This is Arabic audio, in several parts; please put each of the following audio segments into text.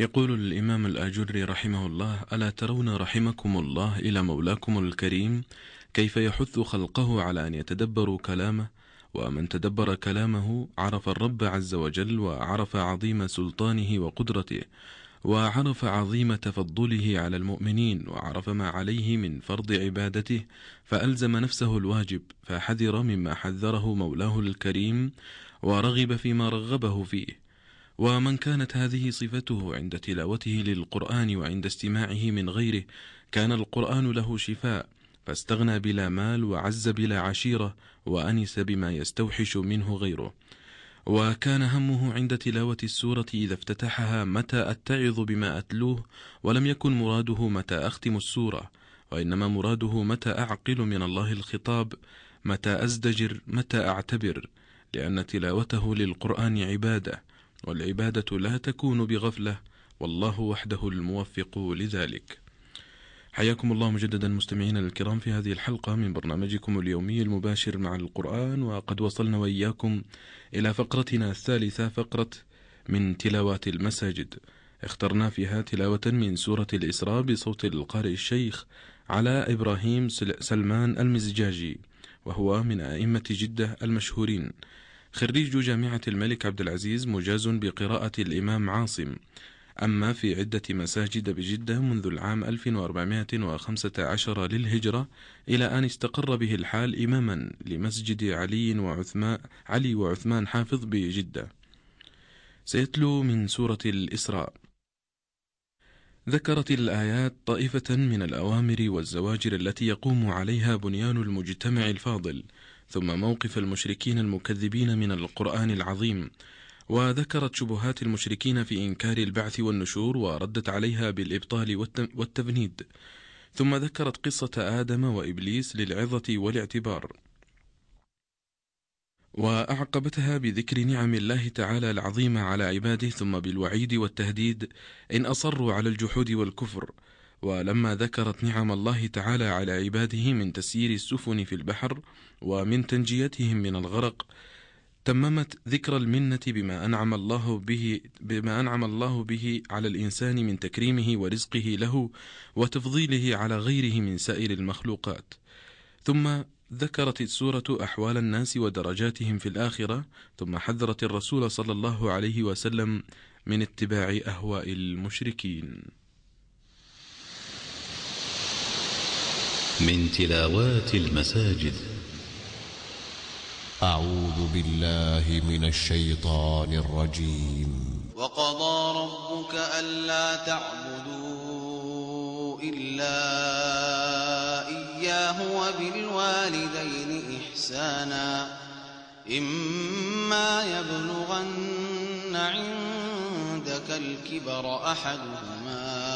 يقول الإمام الآجري رحمه الله ألا ترون رحمكم الله إلى مولاكم الكريم؟ كيف يحث خلقه على أن يتدبروا كلامه؟ ومن تدبر كلامه عرف الرب عز وجل وعرف عظيم سلطانه وقدرته وعرف عظيم تفضله على المؤمنين وعرف ما عليه من فرض عبادته فألزم نفسه الواجب فحذر مما حذره مولاه الكريم ورغب فيما رغبه فيه ومن كانت هذه صفته عند تلاوته للقرآن وعند استماعه من غيره كان القرآن له شفاء فاستغنى بلا مال وعز بلا عشيرة وأنس بما يستوحش منه غيره. وكان همه عند تلاوة السورة إذا افتتحها متى أتعظ بما أتلوه ولم يكن مراده متى أختم السورة وإنما مراده متى أعقل من الله الخطاب متى أزدجر متى أعتبر لأن تلاوته للقرآن عبادة. والعبادة لا تكون بغفلة والله وحده الموفق لذلك. حياكم الله مجددا مستمعينا الكرام في هذه الحلقة من برنامجكم اليومي المباشر مع القرآن وقد وصلنا وإياكم إلى فقرتنا الثالثة فقرة من تلاوات المساجد. اخترنا فيها تلاوة من سورة الإسراء بصوت القارئ الشيخ على إبراهيم سلمان المزجاجي وهو من أئمة جدة المشهورين. خريج جامعة الملك عبد العزيز مجاز بقراءة الإمام عاصم. أما في عدة مساجد بجدة منذ العام 1415 للهجرة إلى أن استقر به الحال إماما لمسجد علي وعثمان علي وعثمان حافظ بجدة. سيتلو من سورة الإسراء. ذكرت الآيات طائفة من الأوامر والزواجر التي يقوم عليها بنيان المجتمع الفاضل ثم موقف المشركين المكذبين من القرآن العظيم وذكرت شبهات المشركين في إنكار البعث والنشور وردت عليها بالإبطال والتبنيد ثم ذكرت قصة آدم وإبليس للعظة والاعتبار. وأعقبتها بذكر نعم الله تعالى العظيمة على عباده ثم بالوعيد والتهديد إن أصروا على الجحود والكفر. ولما ذكرت نعم الله تعالى على عباده من تسيير السفن في البحر ومن تنجيتهم من الغرق تممت ذكر المنة بما أنعم الله به بما أنعم الله به على الإنسان من تكريمه ورزقه له وتفضيله على غيره من سائر المخلوقات. ثم ذكرت السورة أحوال الناس ودرجاتهم في الآخرة ثم حذرت الرسول صلى الله عليه وسلم من اتباع أهواء المشركين. من تلاوات المساجد. أعوذ بالله من الشيطان الرجيم. وقضى ربك ألا تعبدوا إلا إياه وبالوالدين إحسانا. إما يبلغن عندك الكبر أحدهما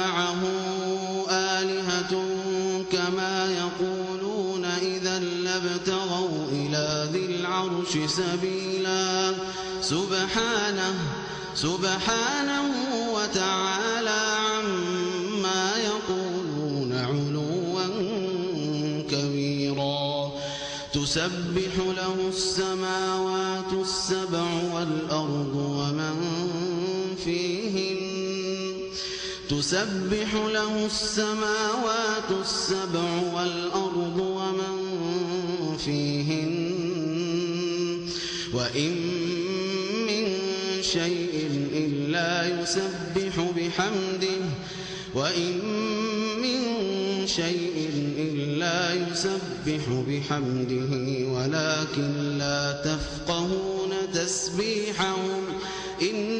معه آلهة كما يقولون إذا لابتغوا إلى ذي العرش سبيلا. سبحانه سبحانه وتعالى عما يقولون علوا كبيرا. تسبح له السماوات السبع تسبح له السماوات السبع والأرض ومن فيهن وإن من شيء إلا يسبح بحمده وإن من شيء إلا يسبح بحمده ولكن لا تفقهون تسبيحهم كان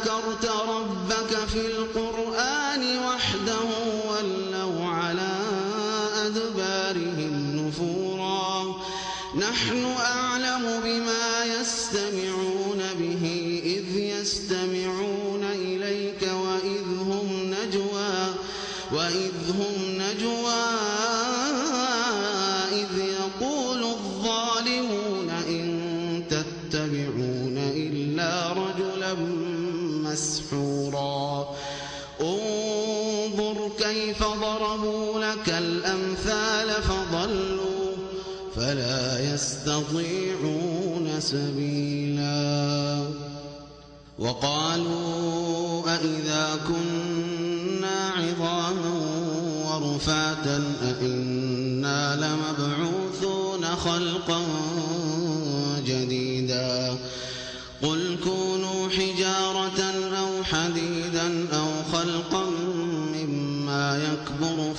ذكرت ربك في القرآن وحده ولوا على أدبارهم نفورا. نحن انظر كيف ضربوا لك الأمثال فضلوا فلا يستطيعون سبيلا. وقالوا أئذا كنا عظاما ورفاتا أئنا لمبعوثون خلقا جديدا.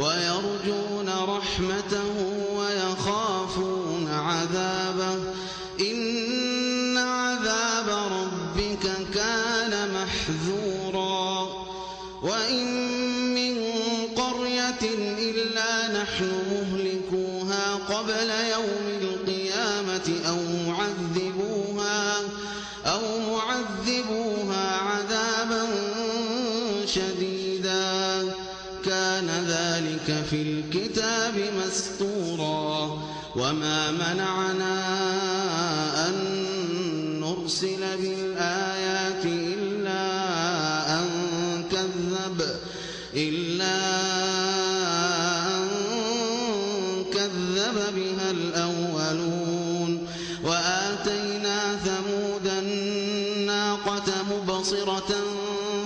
ويرجون رحمته ويخافون عذابه. إن عذاب ربك كان محذورا. وإن مسطورا وما منعنا أن نرسل بالآيات إلا أن كذب إلا أن كذب بها الأولون. وآتينا ثمود الناقة مبصرة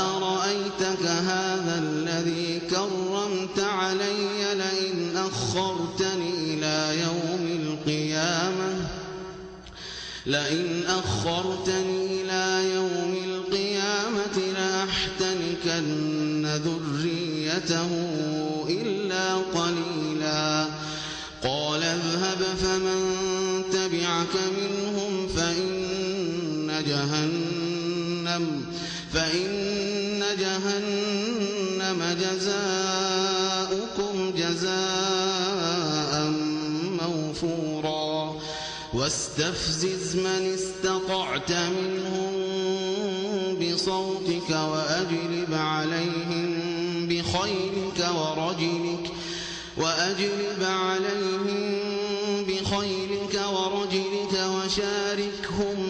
أرأيتك هذا الذي كرمت علي لئن أخرتني إلى يوم القيامة؟ لئن أخرتني إلى يوم القيامة لأحتنكن ذريته إلا قليلا. قال اذهب فمن تبعك منهم جزاؤكم جزاء موفورا. واستفزز من استطعت منهم بصوتك وأجلب عليهم بخيلك ورجلك وأجلب عليهم بخيلك ورجلك وشاركهم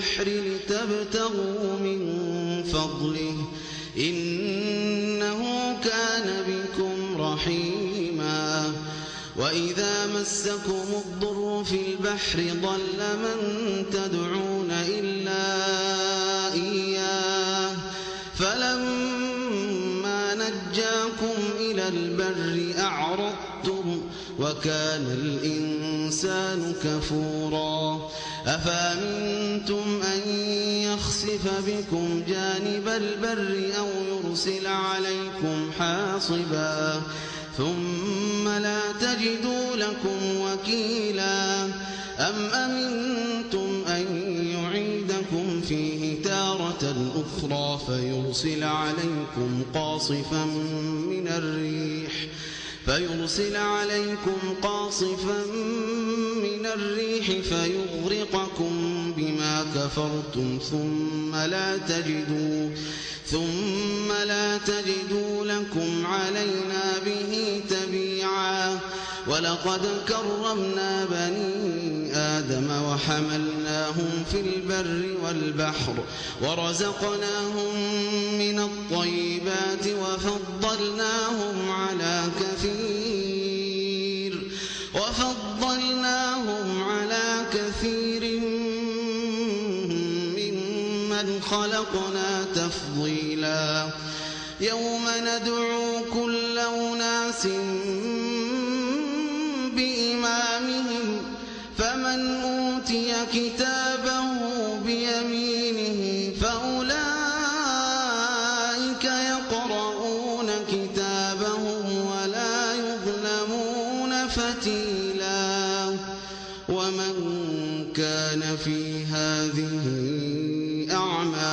البحر لتبتغوا من فضله إنه كان بكم رحيما وإذا مسكم الضر في البحر ضل من تدعون إلا إياه فلما نجاكم إلى البر أعرضتم وكان الإنسان كفورا أفأمنتم أن يخسف بكم جانب البر أو يرسل عليكم حاصبا ثم لا تجدوا لكم وكيلا أم أمنتم أن يعيدكم فيه تارة أخرى فيرسل عليكم قاصفا من الريح فيرسل عليكم قاصفا من الريح فيغرقكم بما كفرتم ثم لا تجدوا ثم لا تجدوا لكم علينا به تبيعا. ولقد كرمنا بني آدم وحملناهم في البر والبحر ورزقناهم من الطيبات وفضلناهم على كثير وفضلناهم خلقنا تفضيلا. يوم ندعو كل أناس بإمامهم فمن أوتي كتابه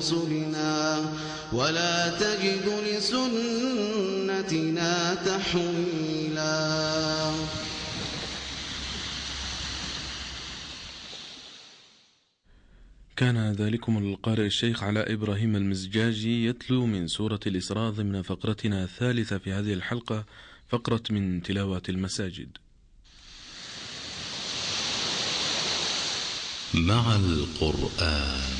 رسلنا ولا تجد لسنتنا تحويلا. كان ذلكم القارئ الشيخ علاء إبراهيم المزجاجي يتلو من سورة الإسراء ضمن فقرتنا الثالثة في هذه الحلقة فقرة من تلاوات المساجد. مع القرآن.